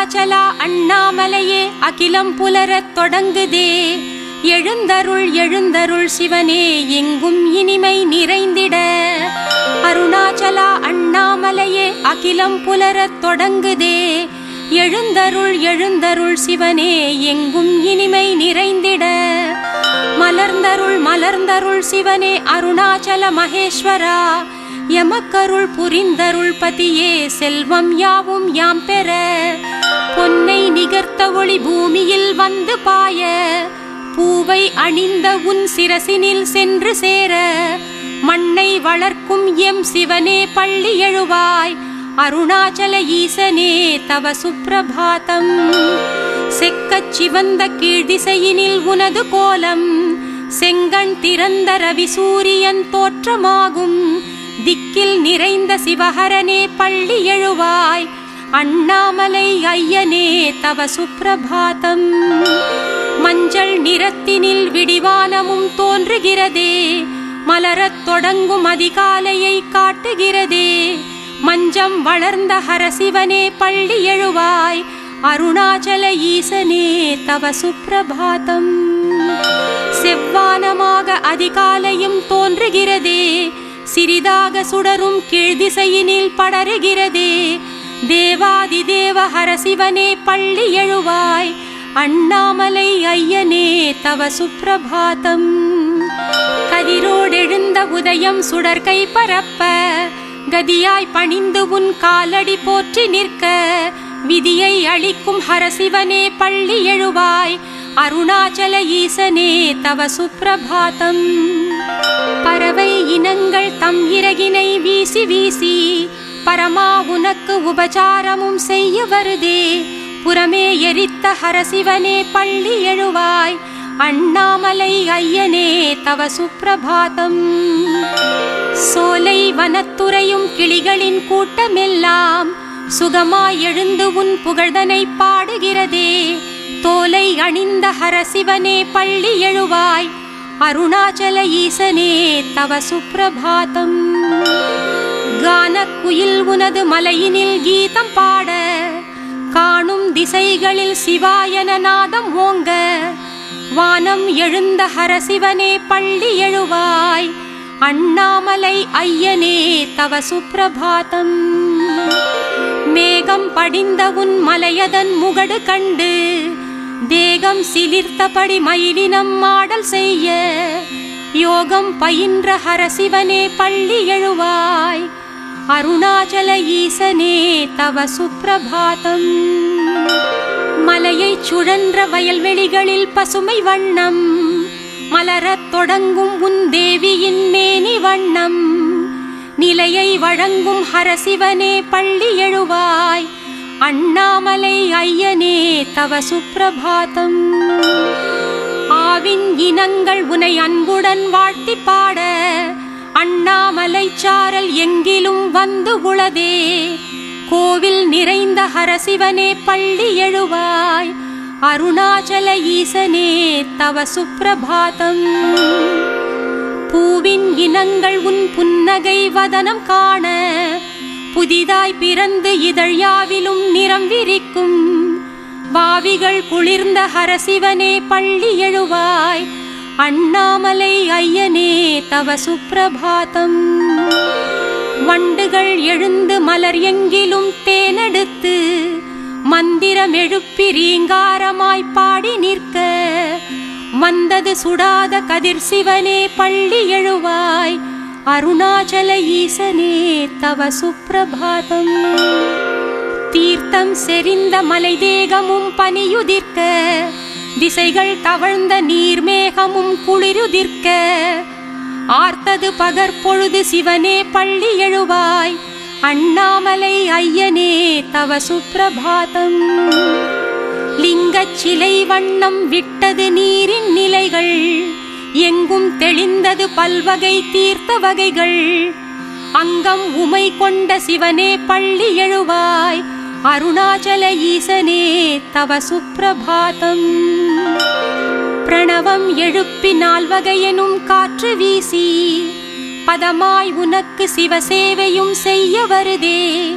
அருணாச்சலா அண்ணாமலையே அகிலம் புலரத் தொடங்குதே. எழுந்தருள் எழுந்தருள் சிவனே எங்கும் இனிமை நிறைந்திட. அருணாச்சலா அண்ணாமலையே அகிலம் புலரத் தொடங்குதே. எழுந்தருள் எழுந்தருள் சிவனே எங்கும் இனிமை நிறைந்திட. மலர்ந்தருள் மலர்ந்தருள் சிவனே அருணாச்சல மகேஸ்வரா. எமக்கருள் புரிந்தருள் பதியே செல்வம் யாவும் யாம் பெற. பொன்னை நிகர்த்த ஒளி பூமியில் வந்து பாய பூவை அணிந்த உன் சிரசினில் சென்று சேர மண்ணை வளர்க்கும் எம் சிவனே பள்ளி எழுவாய் அருணாச்சல ஈசனே தவ சுப்பிரபாதம் செக்கச் சிவந்த கீழ்திசையினில் உனது கோலம் செங்கண் திறந்த ரவி சூரியன் தோற்றமாகும் திக்கில் நிறைந்த சிவஹரனே பள்ளி எழுவாய் அண்ணாமலை ஐயனே தவ சுப்பிரபாதம். மஞ்சள் நிறத்தினில் விடிவானமும் தோன்றுகிறதே. மலரத் தொடங்கும் அதிகாலையை காட்டுகிறதே. மஞ்சம் வளர்ந்த ஹரசிவனே பள்ளி எழுவாய். அருணாச்சல ஈசனே தவ சுப்பிரபாதம். செவ்வானமாக அதிகாலையும் தோன்றுகிறதே. சிறிதாக சுடரும் கீழ்திசையினில் படருகிறதே. தேவாதி தேவ ஹரசிவனே பள்ளி எழுவாய். அண்ணாமலை ஐயனே தவ சுப்பிரபாதம். கதிரோடெழுந்த உதயம் சுடர்கை பரப்ப. கதியாய் பணிந்து உன் காலடி போற்றி நிற்க. விதியை அளிக்கும் ஹரசிவனே பள்ளி எழுவாய். அருணாச்சல ஈசனே தவ சுப்பிரபாதம். பறவை இனங்கள் தம் இறகினை வீசி வீசி. பரமா உனக்கு உபசாரமும் செய்ய வருதே. புறமே எரித்த ஹரசிவனே பள்ளி எழுவாய். அண்ணாமலை ஐயனே தவ சுப்பிரபாதம். சோலை வனத்துறையும் கிளிகளின் கூட்டமெல்லாம் சுகமாய் எழுந்து உன் புகழ்தனை பாடுகிறதே. தோலை அணிந்த ஹரசிவனே பள்ளி எழுவாய். அருணாச்சல ஈசனே தவ சுப்பிரபாதம். கான குயில் உனது மலையினில் கீதம் பாட. காணும் திசைகளில் சிவாயன நாதம் ஓங்க. வானம் எழுந்த ஹரசிவனே பள்ளி எழுவாய். அண்ணாமலை ஐயனே தவ சுப்பிரபாதம் மேகம் படிந்த உன் மலையதன் முகடு கண்டு. தேகம் சிலிர்த்தபடி மயிலினம் மாடல் செய்ய. யோகம் பயின்ற ஹரசிவனே பள்ளி எழுவாய். அருணாச்சல ஈசனே தவ சுப்பிரபாதம். மலையை சுழன்ற வயல்வெளிகளில் பசுமை வண்ணம். மலரத் தொடங்கும் உன் தேவியின் மேனி வண்ணம். நிலையை வழங்கும் ஹரசிவனே பள்ளி எழுவாய். அண்ணாமலை ஐயனே தவ சுப்பிரபாதம். ஆவின் இனங்கள் உனை அன்புடன் வாழ்த்தி பாட. அண்ணாமலை சாரல் எங்கிலும் வந்து உளதே. கோவில் நிறைந்த ஹரசிவனே பள்ளி எழுவாய். அருணாச்சல ஈசனே தவ சுப்பிரபாதம். பூவின் இனங்கள் உன் புன்னகை வதனம் காண. புதிதாய் பிறந்து இதழ்யாவிலும் நிறம் விரிக்கும். வாவிகள் குளிர்ந்த ஹரசிவனே பள்ளி எழுவாய். அண்ணாமலை ஐயனே தவ சுப்பிரபாதம். வண்டுகள் எழுந்து மலர் எங்கிலும் தேனெடுத்து மந்திரம் எழுப்பி ரீங்காரமாய் பாடி நிற்க வந்தது சுடாத கதிர் சிவனே பள்ளி எழுவாய். அருணாச்சல ஈசனே தவ சுப்பிரபாதம். தீர்த்தம் செறிந்த மலை தேகமும் பனியுதிர்க்க திசைகள் தவழ்ந்த நீர்மேகமும் குளிருதிர்க்க. ஆர்த்தது பகற்பொழுது சிவனே பள்ளி எழுவாய். அண்ணாமலை ஐயனே தவ சுப்பிரபாதம். லிங்கச் சிலை வண்ணம் விட்டது நீரின் நிலைகள். எங்கும் தெளிந்தது பல்வகை தீர்த்த வகைகள். அங்கம் உமை கொண்ட சிவனே பள்ளி எழுவாய். அருணாச்சல ஈசனே தவ சுப்பிரபாதம். பிரணவம் எழுப்பி நால்வகையனும் காற்று வீசி பதமாய் உனக்கு சிவசேவையும் செய்ய வருதே.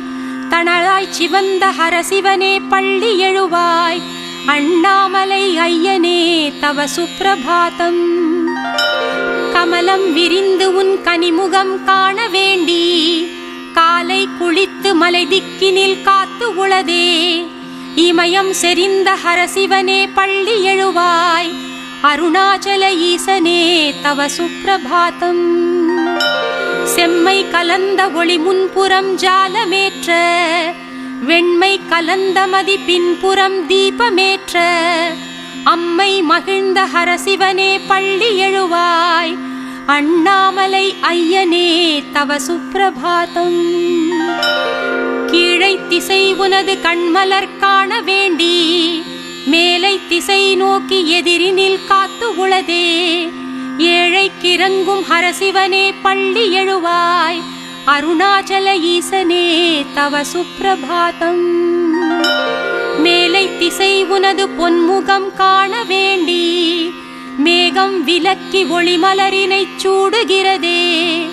தணலாய் சிவந்த ஹரசிவனே பள்ளி எழுவாய். அண்ணாமலை ஐயனே தவ சுப்பிரபாதம். கமலம் விரிந்து உன் கனிமுகம் காண வேண்டி காலை குளித்து மலை திக்கினில் காத்து உளதே. இமயம் செறிந்த ஹரசிவனே பள்ளி எழுவாய். அருணாச்சல ஈசனே தவ சுப்பிரபாதம் செம்மை கலந்த ஒளி முன்புறம் ஜாலமேற்ற. வெண்மை கலந்த மதி பின்புறம் தீபமேற்ற. அம்மை மகிழ்ந்த ஹரசிவனே பள்ளி எழுவாய். அண்ணாமலை ஐயனே தவ சுப்பிரபாதம். கீழை திசை உனது கண்மலர் காண வேண்டி மேலை திசை நோக்கி எதிரினில் காத்து உளதே. ஏழைக்கிறங்கும் ஹரசிவனே பள்ளி எழுவாய். அருணாச்சல ஈசனே தவ சுப்பிரபாதம். மேலை திசை உனது பொன்முகம் காண வேண்டி மேகம் விலக்கி ஒளிமலரினைச் சூடுகிறதே.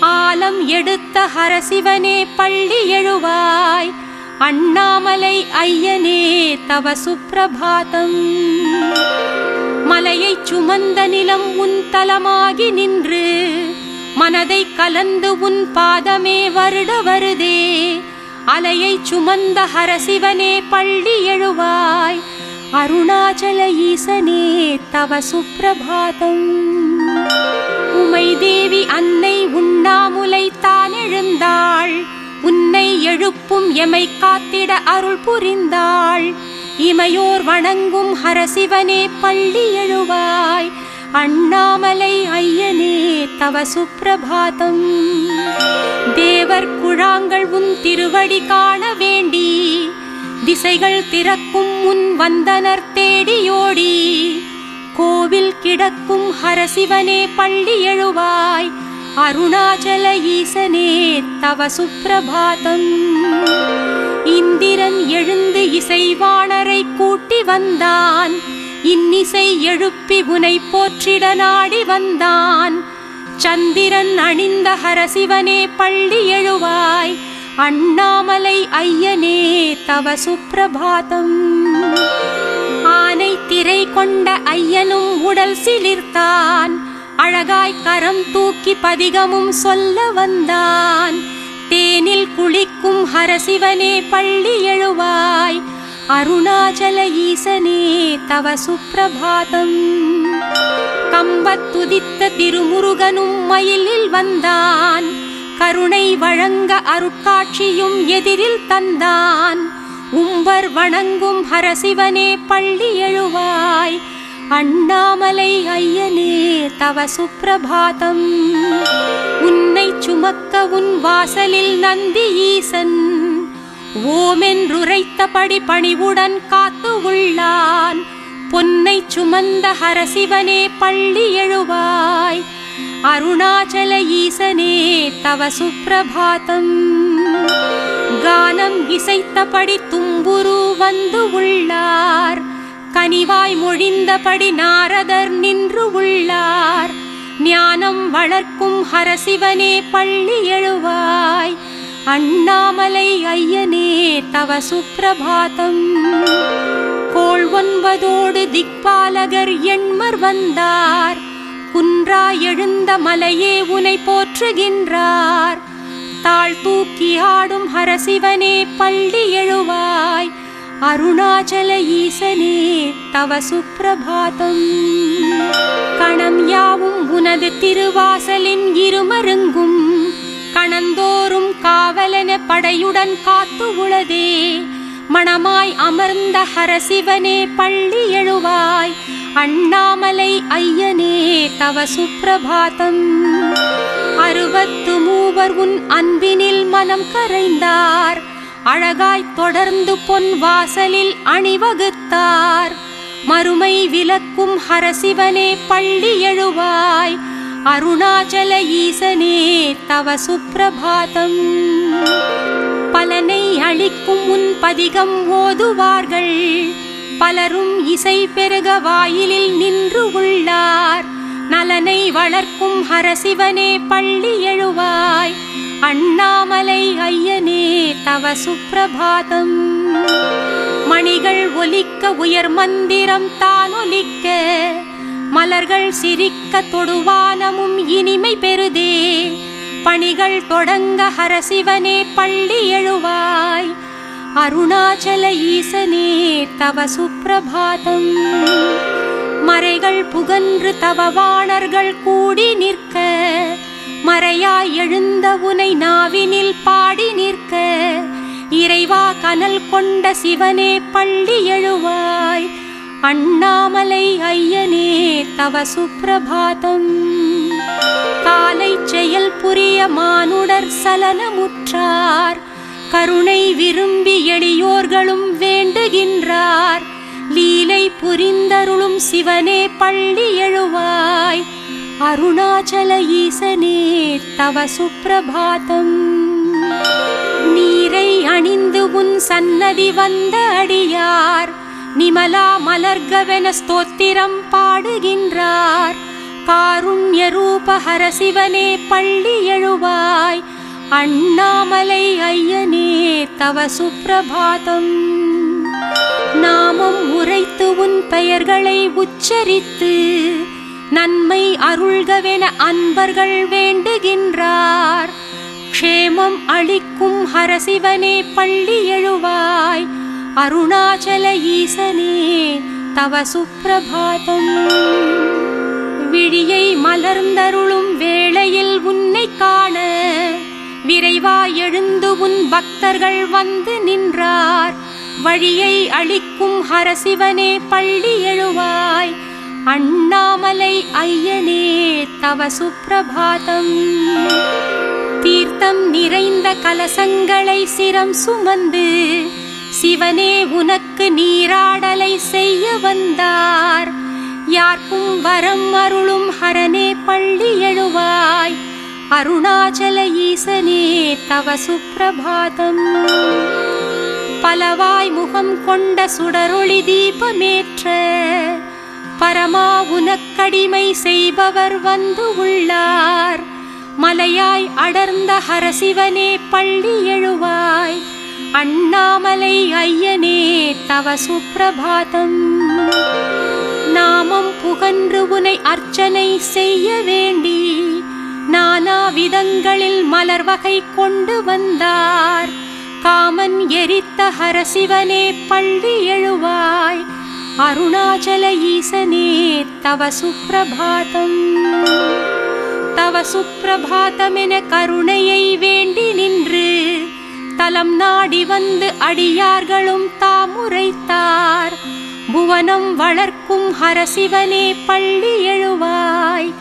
ஆலம் எடுத்த ஹரசிவனே பள்ளி எழுவாய். அண்ணாமலை ஐயனே தவ சுப்பிரபாதம் மலையைச் சுமந்த நிலம் உன் தலமாகி நின்று. மனதை கலந்து உன் பாதமே வருட வருதே. அலையைச் சுமந்த ஹரசிவனே பள்ளி எழுவாய். அருணாச்சல ஈசனே தவ சுப்பிரபாதம். உமை தேவி அன்னை உண்ணாமுலை தான் எழுந்தாள். உன்னை எழுப்பும் எமை காத்திட அருள் புரிந்தாள். இமையோர் வணங்கும் ஹரசிவனே பள்ளி எழுவாய். அண்ணாமலை ஐயனே தவ சுப்பிரபாதம். தேவர் குழாங்கள் உன் திருவடி காண வேண்டி திசைகள் திறக்கும் முன் வந்தனர் தேடியோடி. கோவில் கிடக்கும் ஹரசிவனே பள்ளி எழுவாய். அருணாச்சல ஈசனே தவ சுப்பிரபாதம். இந்திரன் எழுந்து இசைவாணரை கூட்டி வந்தான். இன்னிசை எழுப்பி உனை போற்றிட நாடி வந்தான். சந்திரன் அணிந்த ஹரசிவனே பள்ளி எழுவாய். அண்ணாமலை ஐயனே தவ சுப்பிரபாதம். ஆனை திரை கொண்ட ஐயனும் உடல் சிலிர்த்தான். அழகாய் கரம் தூக்கி பதிகமும் சொல்ல வந்தான். தேனில் குளிக்கும் ஹரசிவனே பள்ளி எழுவாய். அருணாச்சல ஈசனே தவ சுப்பிரபாதம். கம்பத்துதித்த திருமுருகனும் மயிலில் வந்தான். கருணை வழங்க அருட்காட்சியும் எதிரில் தந்தான். உம்பர் வணங்கும் ஹரசிவனே பள்ளி எழுவாய். அண்ணாமலை ஐயனே தவ சுப்பிரபாதம். உன்னை சுமக்க உன் வாசலில் நந்தி ஈசன். ஓமென்றுரைத்தபடி பணிவுடன் காத்து உள்ளான். பொன்னை சுமந்த ஹரசிவனே பள்ளி எழுவாய். அருணாச்சல ஈசனே தவ சுப்பிரபாதம். கானம் இசைத்தபடி தும்புரு வந்து உள்ளார். கனிவாய் மொழிந்தபடி நாரதர் நின்று உள்ளார். ஞானம் வளர்க்கும் ஹரசிவனே பள்ளி எழுவாய். அண்ணாமலை ஐயனே தவ சுப்பிரபாதம். கோள் ஒன்பதோடு திக்பாலகர் எண்மர் வந்தார். குன்றா எழுந்த மலையே உனை போற்றுகின்றார். தாழ் தூக்கி ஆடும் ஹரசிவனே பள்ளி எழுவாய். அருணாச்சல ஈசனே தவ சுப்பிரபாதம். கணம் யாவும் உனது திருவாசலின் இருமருங்கும். கணந்தோறும் காவலன படையுடன் காத்து உளதே. மணமாய் அமர்ந்த ஹரசிவனே பள்ளி எழுவாய். அண்ணாமலை ஐயனே தவ சுப்பிரபாதம். அறுபத்து மூவர் உன் அன்பினில் மனம் கரைந்தார். அழகாய் தொடர்ந்து பொன் வாசலில் அணிவகுத்தார். மறுமை விலக்கும் ஹரசிவனே பள்ளி எழுவாய். அருணாச்சல ஈசனே தவ சுப்பிரபாதம். பலனை அளிக்கும் உன் பதிகம் ஓதுவார்கள். பலரும் இசை பெருக வாயிலில் நின்று உள்ளார். நலனை வளர்க்கும் ஹரசிவனே பள்ளி எழுவாய். அண்ணாமலை ஐயனே தவ சுப்பிரபாதம். மணிகள் ஒலிக்க உயர் மந்திரம் தான் ஒலிக்க மலர்கள் சிரிக்க தொடுவானமும் இனிமை பெறுதே. பணிகள் தொடங்க ஹரசிவனே பள்ளி எழுவாய். அருணாச்சல ஈசனே தவ சுப்பிரபாதம். மறைகள் புகன்று தவ வாணர்கள் கூடி நிற்க மறையாய் எழுந்த உனை நாவினில் பாடி நிற்க இறைவா கனல் கொண்ட சிவனே பள்ளி எழுவாய். அண்ணாமலை ஐயனே தவ சுப்பிரபாதம். காலை செயல் புரிய மானுடர் சலனமுற்றார். கருணை விரும்பி எளியோர்களும் வேண்டுகின்றார். லீலை புரிந்தருளும் சிவனே பள்ளி எழுவாய். அருணாச்சல ஈசனே தவ சுப்பிரபாதம். நீரை அணிந்து உன் சன்னதி வந்த அடியார். நிமலா மலர்கவென ஸ்தோத்திரம் பாடுகின்றார். காருண்ய ரூப ஹரசிவனே பள்ளி எழுவாய். அண்ணாமலை ஐயனே தவ சுப்பிரபாதம். நாமம் உரைத்து உன் பெயர்களை உச்சரித்து நன்மை அருள்கவென அன்பர்கள் வேண்டுகின்றார். க்ஷேமம் அளிக்கும் ஹரசிவனே பள்ளி எழுவாய். அருணாச்சல ஈசனே தவ சுப்பிரபாதம். விழியை மலர்ந்தருளும் வேளையில் உன்னை காண விரைவா எழுந்து உன் பக்தர்கள் வந்து நின்றார். வழியை அளிக்கும் ஹரசிவனே பள்ளி எழுவாய். அண்ணாமலை ஐயனே தவ சுப்பிரபாதம். தீர்த்தம் நிறைந்த கலசங்களை சிரம் சுமந்து சிவனே உனக்கு நீராடலை செய்ய வந்தார். யார்க்கும் வரம் அருளும் ஹரனே பள்ளி எழுவாய். அருணாச்சல ஈசனே தவ சுப்பிரபாதம். பலவாய் முகம் கொண்ட சுடரொளி தீபமேற்ற பரமா உனக்கடிமை செய்பவர் வந்து உள்ளார். மலையாய் அடர்ந்த ஹரசிவனே பள்ளி எழுவாய். அண்ணாமலை ஐயனே தவ சுப்பிரபாதம். நாமம் புகன்று உனை அர்ச்சனை செய்ய வேண்டி நானா விதங்களில் மலர் வகை கொண்டு வந்தார். காமன் எரித்த ஹரசிவனே பள்ளி எழுவாய். அருணாச்சல ஈசனே தவ சுப்பிரபாதம். தவ சுப்பிரபாதமென கருணையை வேண்டி நின்று தலம் நாடி வந்து அடியார்களும் தாமுரைத்தார். புவனம் வளர்க்கும் ஹரசிவனே பள்ளி எழுவாய்.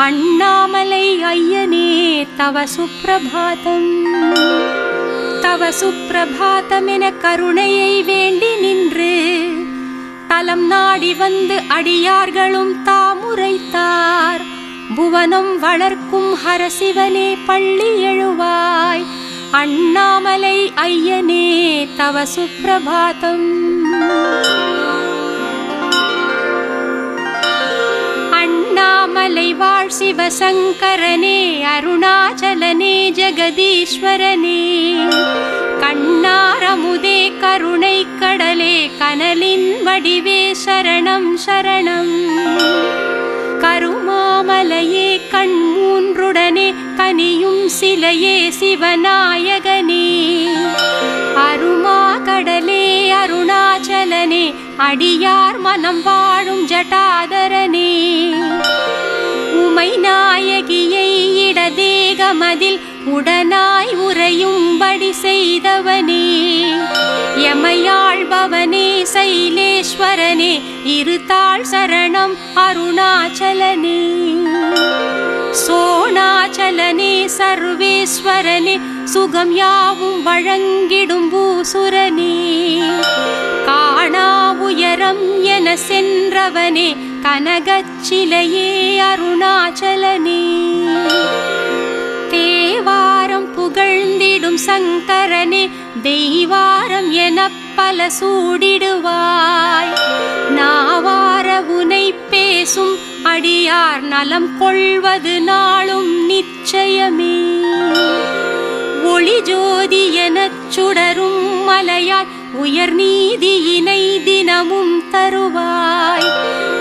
அண்ணாமலை ஐயனே தவ சுப்பிரபாதம். தவ சுப்பிரபாதமென கருணையை வேண்டி நின்று தலம் நாடி வந்து அடியார்களும் தாமுரைத்தார். புவனம் வளர்க்கும் ஹரசிவனே பள்ளி எழுவாய். அண்ணாமலை ஐயனே தவ சுப்பிரபாதம். அண்ணாமலை வாழ் சிவசங்கரனே அருணாச்சலனே ஜெகதீஸ்வரனே கண்ணாரமுதே கருணை கடலே கனலின் வடிவே சரணம் சரணம் கருமாமலையே கண் மூன்றுடனே கனியும் சிலையே சிவநாயகனே அருமா கடலே அருணாச்சலனே அடியார் மனம் வாழும் ஜட்டாதரனே. உமை நாயகியை இடதேகமதில் உடனாய் உறையும்படி செய்தவனே. எமையாழ்பவனே சைலேஸ்வரனே இருத்தாள் சரணம் அருணாச்சலனே. சோணாச்சலனே சர்வேஸ்வரனே சுகம் யாவும் வழங்கிடும் பூசுரனே. காணா உயரம் என சென்றவனே கனகச்சிலையே அருணாச்சலனே. தேவாரம் புகழ்ந்திடும் சங்கரனே தெய்வாரம் என பல சூடிடுவாய். நாவார உனை பேசும் அடியார் நலம் கொள்வது நாளும் சுடரும் மலையாய் உயர் நீதியினை தினமும் தருவாய்.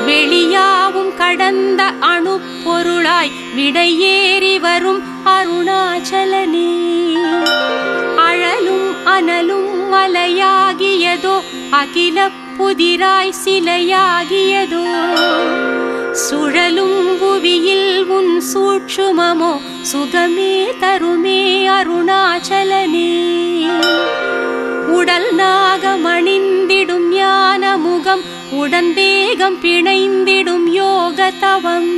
வெளியாவும் கடந்த அணு பொருளாய் விடையேறி வரும் அருணாச்சலனே. அழலும் அனலும் மலையாகியதோ அகில புதிராய் சிலையாகியதோ. சுழலும் புவியில் உன் சூட்சுமமோ சுகமே தருமே அருணாச்சலனே. உடல் நாகமணிந்திடும் ஞான முகம் உடந்தேகம் பிணைந்திடும் யோக தவம்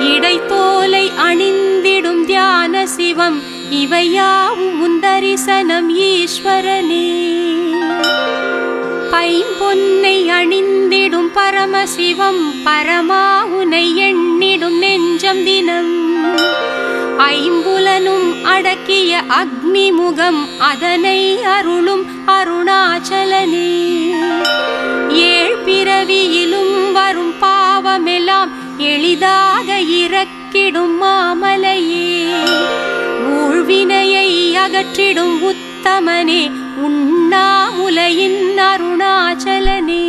இடைத்தோலை அணிந்திடும் தியான சிவம் இவையாவும் உன் தரிசனம் ஈஸ்வரனே. ஐம்பொன்னை அணிந்திடும் பரமசிவம் பரமாவுனை எண்ணிடும் நெஞ்சம் தினம். ஐம்புலனும் அடக்கிய அக்னி முகம் அதனை அருளும் அருணாச்சலனே. ஏழ் பிறவியிலும் வரும் பாவமெல்லாம் எளிதாக இறக்கிடும் மாமலையே. ஊழ்வினையை அகற்றிடும் உத்தமனே உன் உண்ணாமுலையின் அருணாச்சலனே.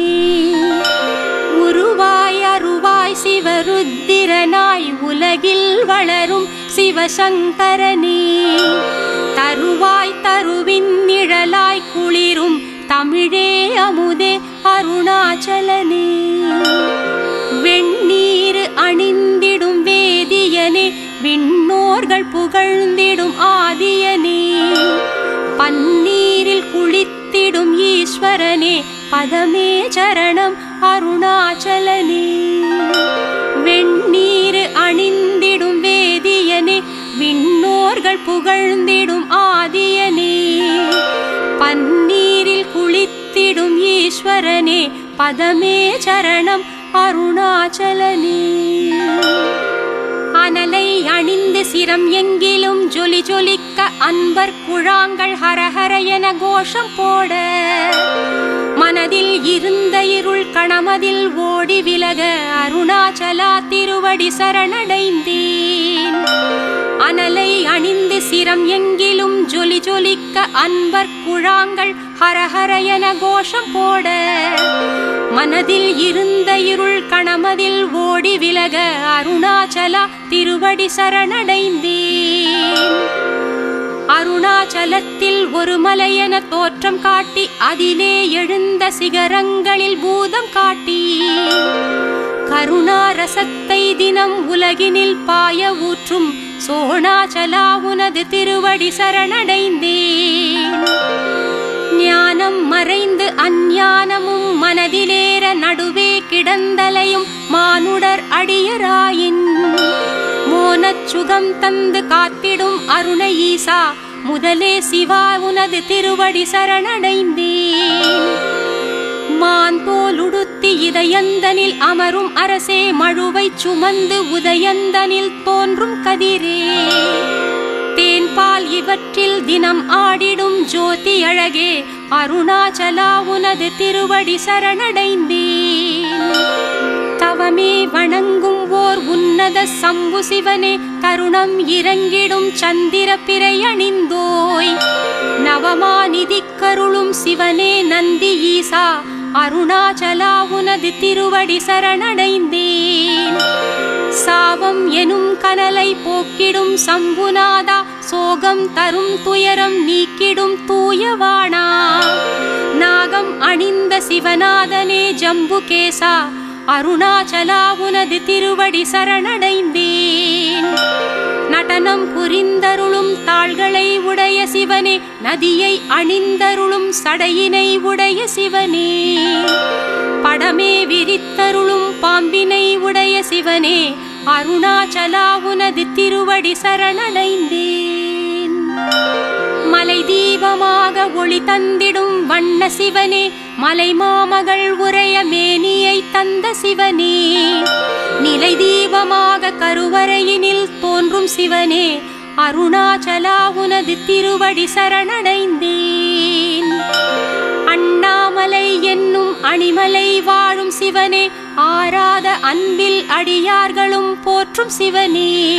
உருவாய் அருவாய் சிவருத்திரனாய் உலகில் வளரும் சிவசங்கரனே. தருவாய் தருவின் நிழலாய் குளிரும் தமிழே அமுதே அருணாச்சலனே. வெண்ணீர் அணிந்திடும் வேதியனே விண்ணோர்கள் புகழ்ந்திடும் ஆதி ஈஸ்வரனே பதமே சரணம் அருணாச்சலனே. வெண்ணீர் அணிந்திடும் வேதியனே விண்ணோர்கள் புகழ்ந்திடும் ஆதியனே. பன்னீரில் குளித்திடும் ஈஸ்வரனே பதமே சரணம் அருணாச்சலனே. அனலை அணிந்து சிரம் எங்கிலும் ஜொலி ஜொலிக்க அன்பர் குழாங்கள் ஹரஹர என கோஷம் போட. மனதில் இருந்த இருள் கணமதில் ஓடி விலக அருணாச்சலா திருவடி சரணடைந்தேன். அனலை அணிந்து சிரம் எங்கிலும் ஜொலி ஜொலிக்க அன்பர் குழாங்கள் ஹரஹர என கோஷம் போட. மனதில் இருந்த இருள் கணமதில் ஓடி விலக அருணாச்சலா திருவடி சரணடைந்தேன். அருணாச்சலத்தில் ஒரு மலையென தோற்றம் காட்டி அதிலே எழுந்த சிகரங்களில் பூதம் காட்டி. கருணாரசத்தை தினம் உலகினில் பாய ஊற்றும் சோணாச்சலா உனது திருவடி சரணடைந்தேன். ஞானம் மறைந்து அஞ்ஞானமும் மனதிலேற நடுவே கிடந்தலையும் மானுடர் அடியராயின். மோனச் சுகம் தந்து காத்திடும் அருண ஈசா முதலே சிவா உனது திருவடி சரணடைந்தேன். மான் தோலுடுத்தி இதயந்தனில் அமரும் அரசே மழுவை சுமந்து உதயந்தனில் தோன்றும் கதிரே. தேன்பால் இவற்றில் தினம் ஆடிடும் ஜோதி அழகே அருணாச்சலா உனது திருவடி சரணடைந்தேன். தவமே வணங்கும் ஓர் உன்னத சம்பு சிவனே தருணம் இறங்கிடும் சந்திர பிறை அணிந்தோய். நவமாநிதி கருளும் சிவனே நந்தி ஈசா அருணாச்சலா உனது திருவடி சரணடைந்தேன். சாவம் எனும் கனலை போக்கிடும் சம்புநாதா சோகம் தரும் துயரம் நீக்கிடும் தூயவானா. நாகம் அணிந்த சிவநாதனே ஜம்புகேசா அருணாச்சலா உனது திருவடி சரணடைந்தேன். நடனம் புரிந்தருளும் தாள்களை உடைய சிவனே நதியை அணிந்தருளும் சடையினை உடைய சிவனே. படமே விரித்தருளும் பாம்பினை உடைய சிவனே அருணாச்சலா உனது திருவடி சரணடைந்தேன். மலை தீபமாக ஒளி தந்திடும் வண்ண சிவனே மலை மாமகள் உரைய மேனியை தந்த சிவனே. நிலை தீபமாக கருவறையினில் தோன்றும் சிவனே அருணாச்சலா உனது திருவடி சரணடைந்தேன். அண்ணாமலை என்னும் அணிமலை வாழும் சிவனே ஆராத அன்பில் அடியார்களும் போற்றும் சிவனே.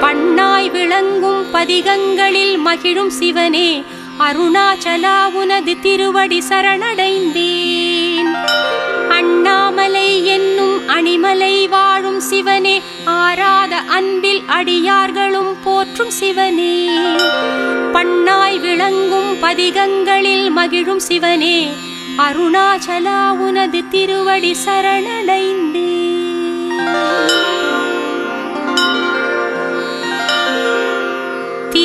பண்ணாய் விளங்கும் பதிகங்களில் மகிழும் சிவனே அருணாச்சலா உனது திருவடி சரணடைந்தேன். அண்ணாமலை என்னும் அணிமலை வாழும் சிவனே ஆராத அன்பில் அடியார்களும் போற்றும் சிவனே. பண்ணாய் விளங்கும் பதிகங்களில் மகிழும் சிவனே அருணாச்சலா உனது திருவடி சரணடைந்தே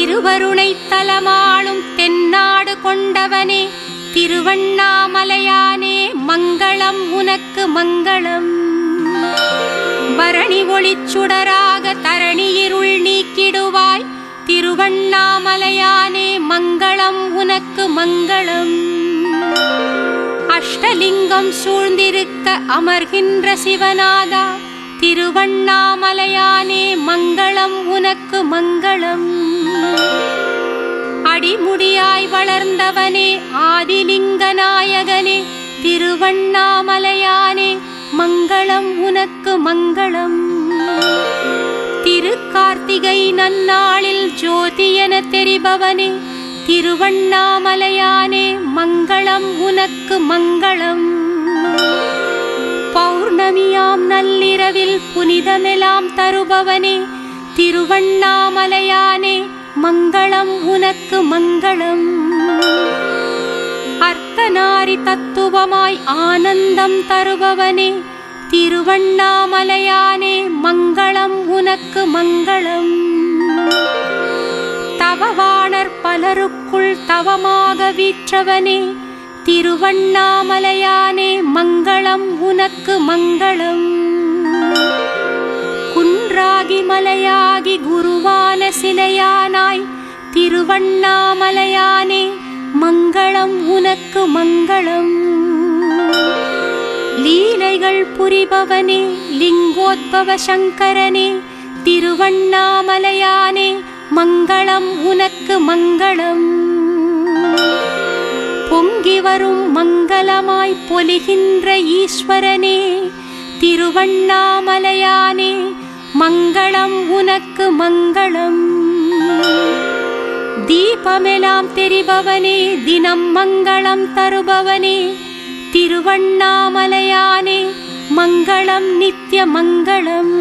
திருவருணை தலமாளும் தென்னாடு கொண்டவனே திருவண்ணாமலையானே மங்களம் உனக்கு மங்களம். பரணி ஒளிச்சுடராக தரணி இருள் நீக்கிடுவாய் திருவண்ணாமலையானே மங்களம் உனக்கு மங்களம். அஷ்டலிங்கம் சூழ்ந்திருக்க அமர்கின்ற சிவநாதா திருவண்ணாமலையானே மங்களம் உனக்கு மங்களம். அடிமுடியாய் வளர்ந்தவனே ஆதிலிங்க நாயகனே திருவண்ணாமலையானே மங்களம் உனக்கு மங்களம். திருக்கார்த்திகை நன்னாளில் ஜோதி என தெரிபவனே திருவண்ணாமலையானே மங்களம் உனக்கு மங்களம். பௌர்ணமியாம் நள்ளிரவில் புனிதமெலாம் தருபவனே திருவண்ணாமலையானே மங்களம் உனக்கு மங்களம். அர்த்தநாரி தத்துவமாய் ஆனந்தம் தருபவனே திருவண்ணாமலையானே மங்களம் உனக்கு மங்களம். தவவாணர் பலருக்குள் தவமாக வீற்றவனே திருவண்ணாமலையானே மங்களம் உனக்கு மங்களம். குன்றாகி மலையாகி குருவான சிலையானாய். திருவண்ணாமலையானே மங்களம் உனக்கு மங்களம். லீலைகள் புரிபவனே லிங்கோத்பவ சங்கரனே திருவண்ணாமலையானே மங்களம் உனக்கு மங்களம். பொங்கி வரும் மங்களமாய் பொலிகின்ற ஈஸ்வரனே திருவண்ணாமலையானே மங்களம் உனக்கு மங்களம் தீபமெலாம் தெரிபவனே தினம் மங்களம் தருபவனே திருவண்ணாமலையானே மங்களம் நித்ய மங்களம்